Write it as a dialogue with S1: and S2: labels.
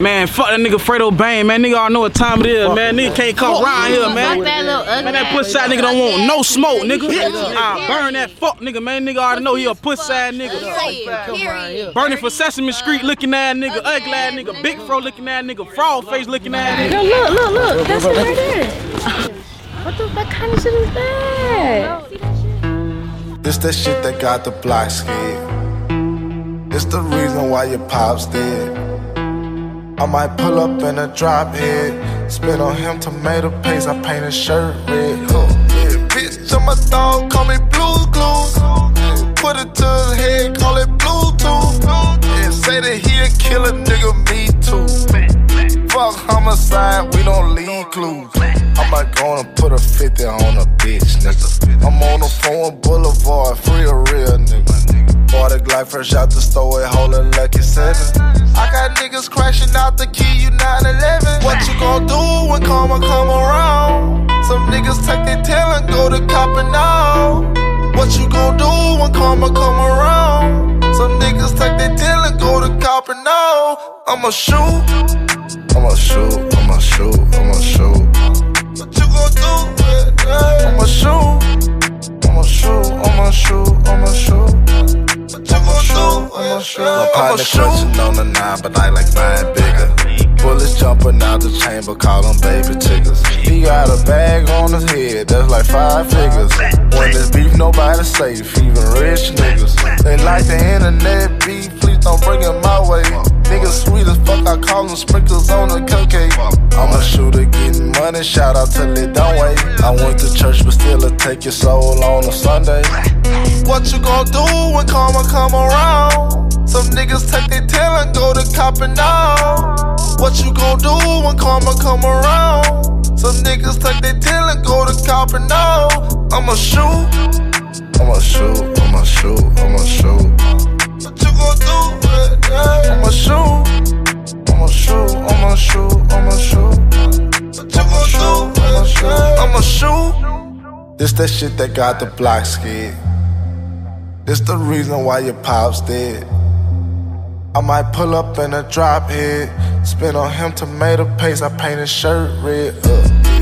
S1: Man, fuck that nigga Fredo Bang, man. Nigga already know what time it is, man. Nigga can't come around here, man.
S2: Fuck that little ugly
S1: Man, that
S2: ass
S1: pussy side nigga don't want no smoke, nigga. I burn that fuck nigga, man. Nigga already know he a pussy side nigga.
S2: Say.
S1: Burning for Sesame Street looking ass nigga, ugly ass nigga, big fro looking ass nigga, frog face looking ass nigga.
S2: No, look, look, look. That's it right there. What the fuck kind of shit is that?
S3: This that shit that got the block scared. It's the reason why your pops dead. I might pull up in a drop head. Spit on him tomato paste, I paint his shirt red. Yeah, bitch, I'm a dog, call me Blue's Clues. Put it to his head, call it Bluetooth. Yeah, say that he a killer, nigga, me too. Fuck homicide, we don't leave clues. I might gonna put a 50 on a bitch, nigga. I'm on the phone boulevard, free a real nigga. Bought a Glock fresh out the store, holding lucky seven. Niggas crashing out the key, you 911. What you gon' do when karma come around? Some niggas take their tail and go to copping now. What you gon' do when karma come around? Some niggas take their tail and go to copping now. I'ma shoot. I'ma shoot, I'ma shoot, I'ma shoot. What you gon' do? I'ma shoot. I'ma shoot, I'ma shoot, I'ma shoot. Shoot. My partner clutching on the nine, but I like mine bigger. Bullets jumping out the chamber, call them baby tickers. He got a bag on his head, that's like five figures. When there's beef, nobody safe, even rich niggas. They like the internet beef, please don't bring it my way. Niggas sweet as fuck, I call them sprinkles on the cupcake. I'm a shooter getting money, shout out till it don't wait. I went to church, but still I take your soul on a Sunday. What you gon' do when karma come around? Copping now. What you gon' do when karma come around? Some niggas take their tail and go to copping now. I'ma shoot. I'ma shoot, I'ma shoot, I'ma shoot. What you gon' do? I'ma shoot. I'ma shoot, I'ma shoot, I'ma shoot. What you gon' do? Shoot. I'ma shoot. This that shit that got the block scared. This the reason why your pops dead. I might pull up in a drop head. Spit on him tomato paste, I paint his shirt red. Uh.